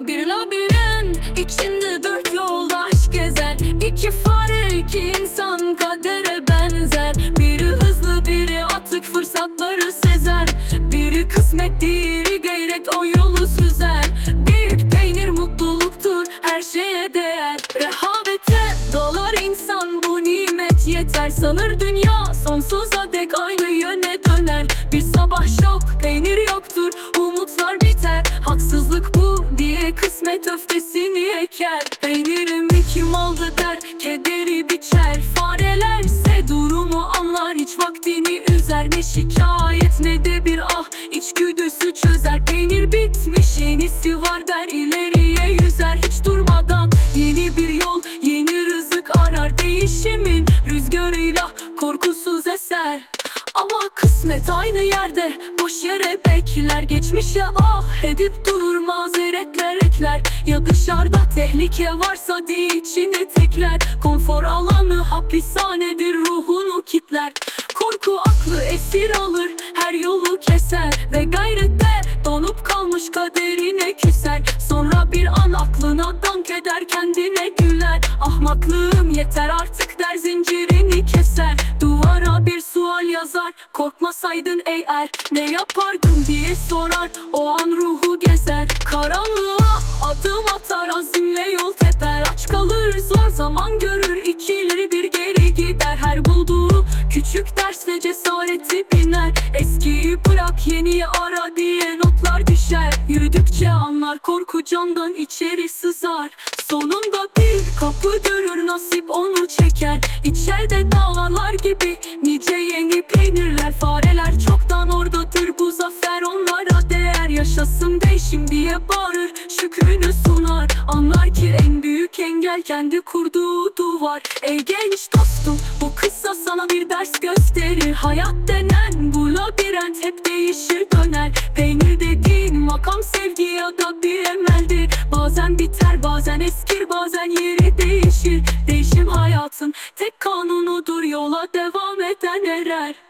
Bir labirent içinde dört yoldaş gezer. İki fare iki insan kadere benzer. Biri hızlı biri atık fırsatları sezer. Biri kısmet diğeri gayret o yolu süzer. Büyük peynir mutluluktur her şeye değer. Rehavete dolar insan bu nimet yeter. Sanır dünya sonsuza dek aynı yöne döner. Bir sabah şok peynir kısmet öfkesini eker. Peynirimi kim aldı der kederi biçer. Farelerse durumu anlar hiç vaktini üzer. Ne şikayet ne de bir ah içgüdüsü çözer. Peynir bitmiş yenisi var der ileriye yüzer. Hiç durmadan yeni bir yol yeni rızık arar. Değişimin rüzgarıyla korkusuz eser ama kısmet aynı yerde. Boş yere bekler Geçmişe ah edip durur mazeretler ekler. Ya dışarıda tehlike varsa diye içine tekler. Konfor alanı hapishanedir ruhunu kitler. Korku aklı esir alır her yolu keser. Ve gayrette donup kalmış kaderine küser. Sonra bir an aklına dank eder kendine güler. Ahmaklığım yeter artık der zincirini Korkmasaydın eğer ne yapardın diye sorar. O an ruhu gezer Karanlığa adım atar. Azimle yol teper Aç kalır zor zaman görür. İkileri bir geri gider. Her bulduğu küçük dersle cesareti biner. Eskiyi bırak yeniyi ara diye notlar düşer. Yürüdükçe anlar korku candan içeri sızar. Sonunda bir kapı görür nasip onu çeker. İçeride dağlar gibi nice yeni peynirler Fareler bağırır şükrünü sunar. Anlar ki en büyük engel kendi kurduğu duvar. Ey genç dostum bu kısa sana bir ders gösterir. Hayat denen bu labirent hep değişir döner. Peynir dediğin makam sevgi ya da bir emeldir. Bazen biter bazen eskir bazen yeri değişir. Değişim hayatın tek kanunudur yola devam eden erer